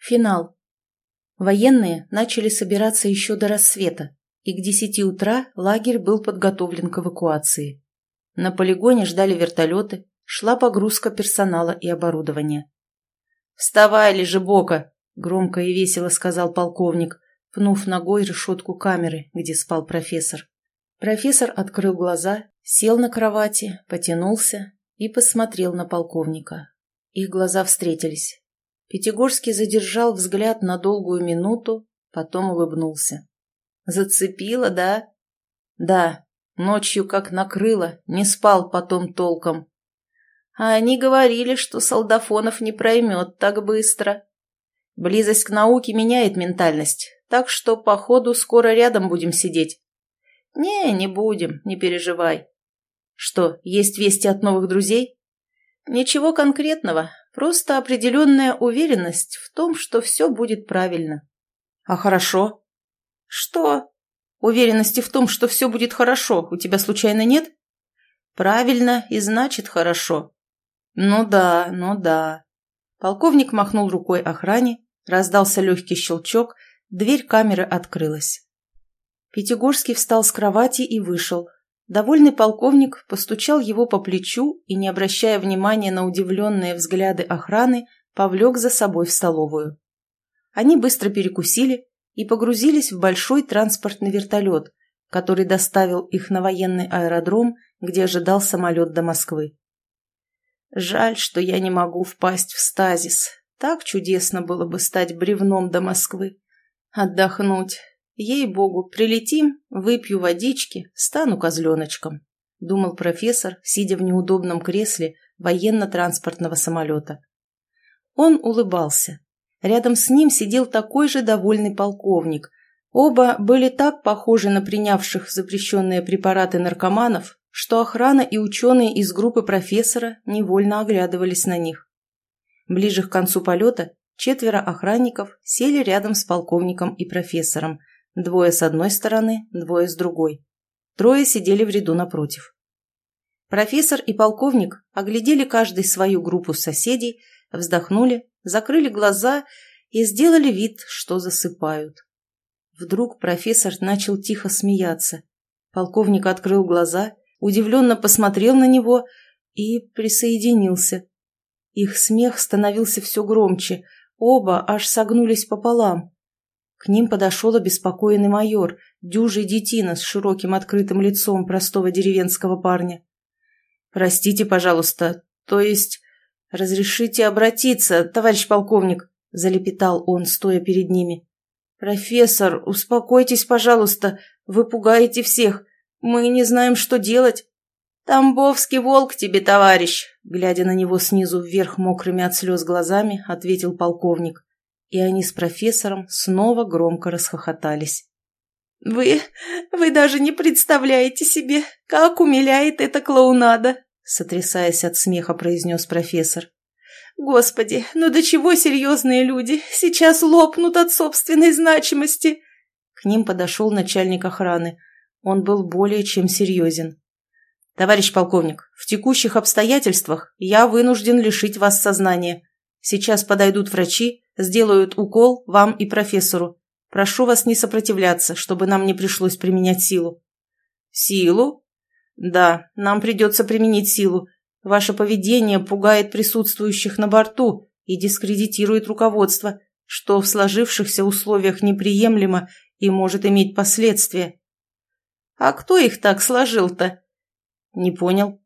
Финал. Военные начали собираться еще до рассвета, и к десяти утра лагерь был подготовлен к эвакуации. На полигоне ждали вертолеты, шла погрузка персонала и оборудования. «Вставай, лежебока!» — громко и весело сказал полковник, пнув ногой решетку камеры, где спал профессор. Профессор открыл глаза, сел на кровати, потянулся и посмотрел на полковника. Их глаза встретились. Пятигорский задержал взгляд на долгую минуту, потом улыбнулся. «Зацепило, да?» «Да, ночью как накрыло, не спал потом толком». «А они говорили, что солдафонов не проймет так быстро». «Близость к науке меняет ментальность, так что, походу, скоро рядом будем сидеть». «Не, не будем, не переживай». «Что, есть вести от новых друзей?» «Ничего конкретного, Просто определенная уверенность в том, что все будет правильно. А хорошо? Что? Уверенности в том, что все будет хорошо, у тебя случайно нет? Правильно и значит хорошо. Ну да, ну да. Полковник махнул рукой охране, раздался легкий щелчок, дверь камеры открылась. Пятигорский встал с кровати и вышел, Довольный полковник постучал его по плечу и, не обращая внимания на удивленные взгляды охраны, повлек за собой в столовую. Они быстро перекусили и погрузились в большой транспортный вертолет, который доставил их на военный аэродром, где ожидал самолет до Москвы. Жаль, что я не могу впасть в стазис. Так чудесно было бы стать бревном до Москвы. Отдохнуть, Ей-богу, прилетим, выпью водички, стану козленочком, думал профессор, сидя в неудобном кресле военно-транспортного самолета. Он улыбался. Рядом с ним сидел такой же довольный полковник. Оба были так похожи на принявших запрещенные препараты наркоманов, что охрана и ученые из группы профессора невольно оглядывались на них. Ближе к концу полета четверо охранников сели рядом с полковником и профессором, Двое с одной стороны, двое с другой. Трое сидели в ряду напротив. Профессор и полковник оглядели каждый свою группу соседей, вздохнули, закрыли глаза и сделали вид, что засыпают. Вдруг профессор начал тихо смеяться. Полковник открыл глаза, удивленно посмотрел на него и присоединился. Их смех становился все громче, оба аж согнулись пополам. К ним подошел обеспокоенный майор, дюжий детина с широким открытым лицом простого деревенского парня. «Простите, пожалуйста, то есть... Разрешите обратиться, товарищ полковник», — залепетал он, стоя перед ними. «Профессор, успокойтесь, пожалуйста, вы пугаете всех. Мы не знаем, что делать». «Тамбовский волк тебе, товарищ!» Глядя на него снизу вверх мокрыми от слез глазами, ответил полковник и они с профессором снова громко расхохотались. «Вы... вы даже не представляете себе, как умиляет эта клоунада!» сотрясаясь от смеха, произнес профессор. «Господи, ну до чего серьезные люди сейчас лопнут от собственной значимости!» К ним подошел начальник охраны. Он был более чем серьезен. «Товарищ полковник, в текущих обстоятельствах я вынужден лишить вас сознания. Сейчас подойдут врачи, сделают укол вам и профессору. Прошу вас не сопротивляться, чтобы нам не пришлось применять силу». «Силу?» «Да, нам придется применить силу. Ваше поведение пугает присутствующих на борту и дискредитирует руководство, что в сложившихся условиях неприемлемо и может иметь последствия». «А кто их так сложил-то?» «Не понял».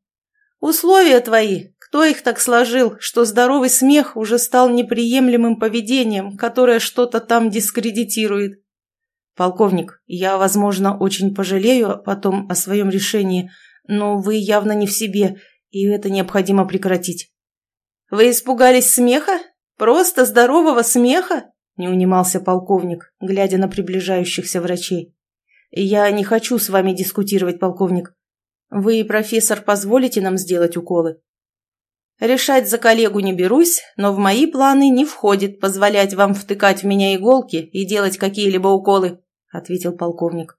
«Условия твои, кто их так сложил, что здоровый смех уже стал неприемлемым поведением, которое что-то там дискредитирует? Полковник, я, возможно, очень пожалею потом о своем решении, но вы явно не в себе, и это необходимо прекратить. Вы испугались смеха? Просто здорового смеха? Не унимался полковник, глядя на приближающихся врачей. Я не хочу с вами дискутировать, полковник. Вы, профессор, позволите нам сделать уколы? Решать за коллегу не берусь, но в мои планы не входит позволять вам втыкать в меня иголки и делать какие-либо уколы», — ответил полковник.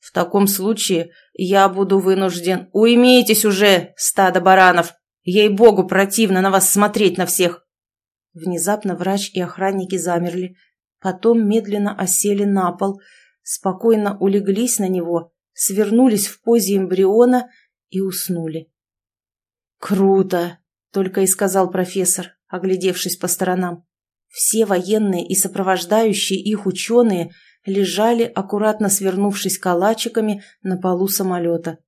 «В таком случае я буду вынужден... Уймитесь уже, стадо баранов! Ей-богу, противно на вас смотреть на всех!» Внезапно врач и охранники замерли, потом медленно осели на пол, спокойно улеглись на него, свернулись в позе эмбриона и уснули. «Круто!» — только и сказал профессор, оглядевшись по сторонам. Все военные и сопровождающие их ученые лежали, аккуратно свернувшись калачиками на полу самолета.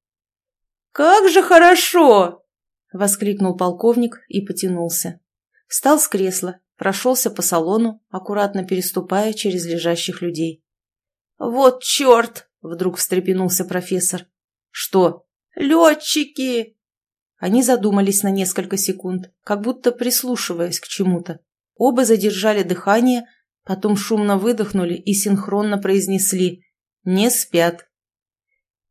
«Как же хорошо!» — воскликнул полковник и потянулся. Встал с кресла, прошелся по салону, аккуратно переступая через лежащих людей. «Вот черт!» — вдруг встрепенулся профессор. «Что?» «Летчики!» Они задумались на несколько секунд, как будто прислушиваясь к чему-то. Оба задержали дыхание, потом шумно выдохнули и синхронно произнесли «Не спят».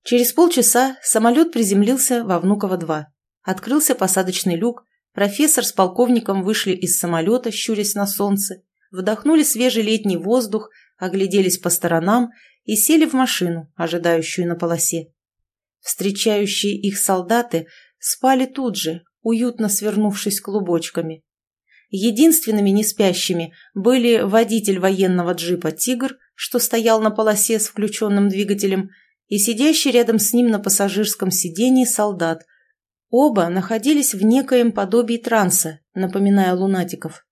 Через полчаса самолет приземлился во Внуково-2. Открылся посадочный люк, профессор с полковником вышли из самолета, щурясь на солнце, вдохнули свежий летний воздух, огляделись по сторонам и сели в машину, ожидающую на полосе. Встречающие их солдаты спали тут же, уютно свернувшись клубочками. Единственными неспящими были водитель военного джипа «Тигр», что стоял на полосе с включенным двигателем, и сидящий рядом с ним на пассажирском сиденье солдат. Оба находились в некоем подобии транса, напоминая лунатиков.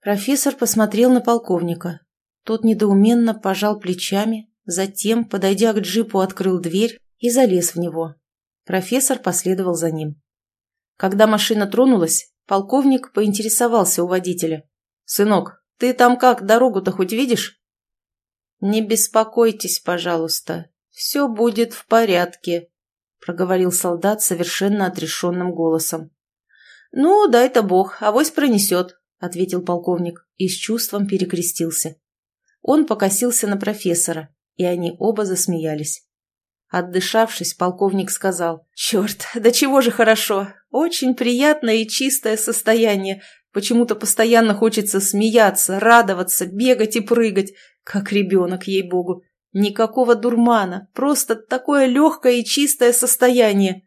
Профессор посмотрел на полковника. Тот недоуменно пожал плечами, затем, подойдя к джипу, открыл дверь и залез в него. Профессор последовал за ним. Когда машина тронулась, Полковник поинтересовался у водителя. «Сынок, ты там как, дорогу-то хоть видишь?» «Не беспокойтесь, пожалуйста, все будет в порядке», — проговорил солдат совершенно отрешенным голосом. «Ну, дай-то бог, авось пронесет», — ответил полковник и с чувством перекрестился. Он покосился на профессора, и они оба засмеялись. Отдышавшись, полковник сказал, «Черт, да чего же хорошо! Очень приятное и чистое состояние. Почему-то постоянно хочется смеяться, радоваться, бегать и прыгать, как ребенок, ей-богу. Никакого дурмана, просто такое легкое и чистое состояние».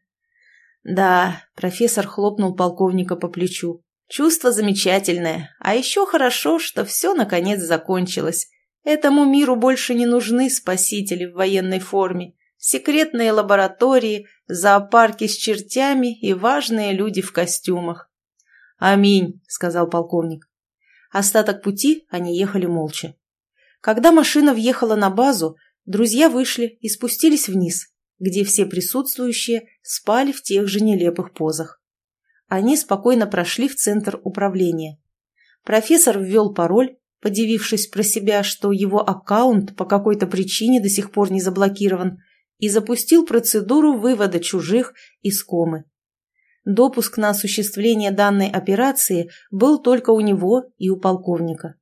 «Да», — профессор хлопнул полковника по плечу, «чувство замечательное, а еще хорошо, что все наконец закончилось. Этому миру больше не нужны спасители в военной форме секретные лаборатории, зоопарки с чертями и важные люди в костюмах. «Аминь», — сказал полковник. Остаток пути они ехали молча. Когда машина въехала на базу, друзья вышли и спустились вниз, где все присутствующие спали в тех же нелепых позах. Они спокойно прошли в центр управления. Профессор ввел пароль, подивившись про себя, что его аккаунт по какой-то причине до сих пор не заблокирован, и запустил процедуру вывода чужих из комы. Допуск на осуществление данной операции был только у него и у полковника.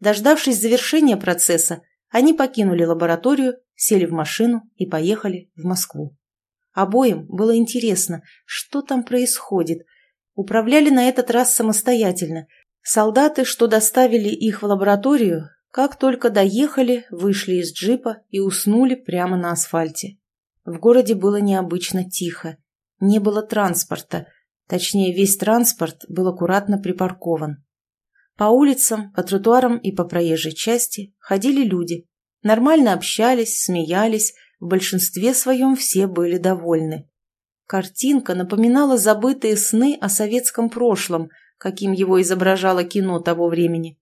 Дождавшись завершения процесса, они покинули лабораторию, сели в машину и поехали в Москву. Обоим было интересно, что там происходит. Управляли на этот раз самостоятельно. Солдаты, что доставили их в лабораторию, как только доехали, вышли из джипа и уснули прямо на асфальте. В городе было необычно тихо. Не было транспорта. Точнее, весь транспорт был аккуратно припаркован. По улицам, по тротуарам и по проезжей части ходили люди. Нормально общались, смеялись, в большинстве своем все были довольны. Картинка напоминала забытые сны о советском прошлом, каким его изображало кино того времени.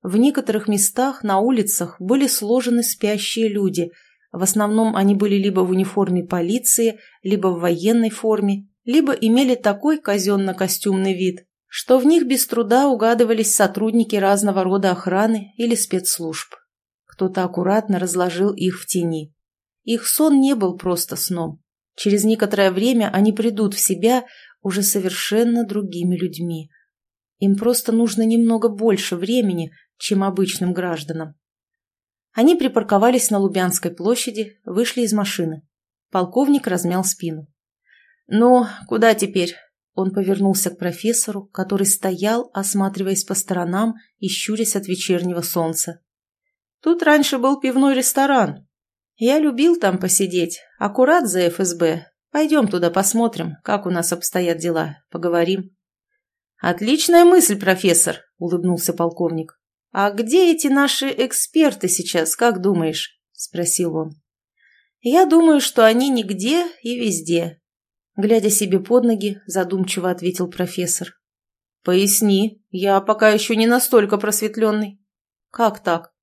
В некоторых местах на улицах были сложены спящие люди. В основном они были либо в униформе полиции, либо в военной форме, либо имели такой казенно-костюмный вид, что в них без труда угадывались сотрудники разного рода охраны или спецслужб. Кто-то аккуратно разложил их в тени. Их сон не был просто сном. Через некоторое время они придут в себя уже совершенно другими людьми. Им просто нужно немного больше времени, чем обычным гражданам. Они припарковались на Лубянской площади, вышли из машины. Полковник размял спину. «Ну, куда теперь?» Он повернулся к профессору, который стоял, осматриваясь по сторонам и щурясь от вечернего солнца. «Тут раньше был пивной ресторан. Я любил там посидеть, аккурат за ФСБ. Пойдем туда посмотрим, как у нас обстоят дела, поговорим». Отличная мысль, профессор, улыбнулся полковник. А где эти наши эксперты сейчас, как думаешь? спросил он. Я думаю, что они нигде и везде. Глядя себе под ноги, задумчиво ответил профессор. Поясни, я пока еще не настолько просветленный. Как так?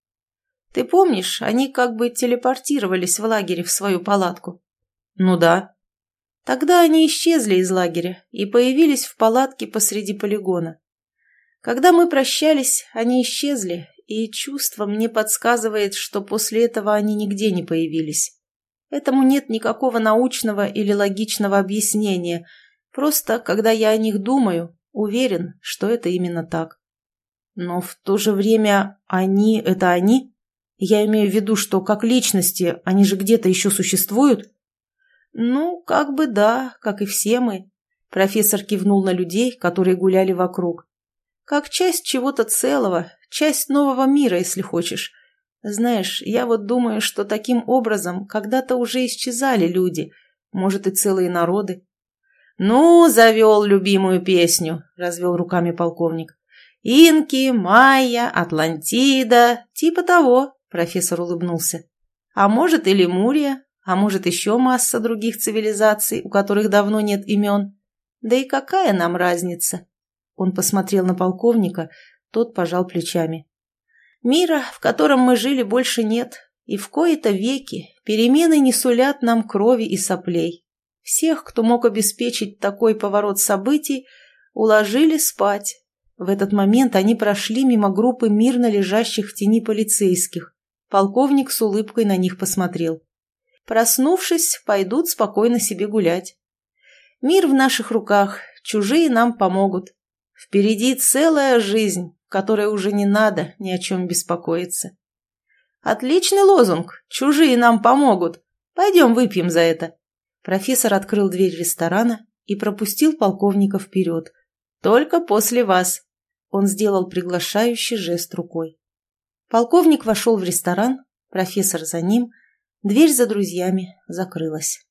Ты помнишь, они как бы телепортировались в лагере в свою палатку? Ну да. Тогда они исчезли из лагеря и появились в палатке посреди полигона. Когда мы прощались, они исчезли, и чувство мне подсказывает, что после этого они нигде не появились. Этому нет никакого научного или логичного объяснения, просто, когда я о них думаю, уверен, что это именно так. Но в то же время они — это они? Я имею в виду, что как личности они же где-то еще существуют? Ну, как бы да, как и все мы. Профессор кивнул на людей, которые гуляли вокруг. Как часть чего-то целого, часть нового мира, если хочешь. Знаешь, я вот думаю, что таким образом когда-то уже исчезали люди, может и целые народы. «Ну, завел любимую песню», — развел руками полковник. «Инки, Майя, Атлантида, типа того. Профессор улыбнулся. А может и Лемурия, а может еще масса других цивилизаций, у которых давно нет имен. Да и какая нам разница? Он посмотрел на полковника, тот пожал плечами. Мира, в котором мы жили, больше нет, и в кои-то веки перемены не сулят нам крови и соплей. Всех, кто мог обеспечить такой поворот событий, уложили спать. В этот момент они прошли мимо группы мирно лежащих в тени полицейских. Полковник с улыбкой на них посмотрел. Проснувшись, пойдут спокойно себе гулять. Мир в наших руках, чужие нам помогут. Впереди целая жизнь, которой уже не надо ни о чем беспокоиться. Отличный лозунг «Чужие нам помогут». Пойдем выпьем за это. Профессор открыл дверь ресторана и пропустил полковника вперед. Только после вас. Он сделал приглашающий жест рукой. Полковник вошел в ресторан, профессор за ним, дверь за друзьями закрылась.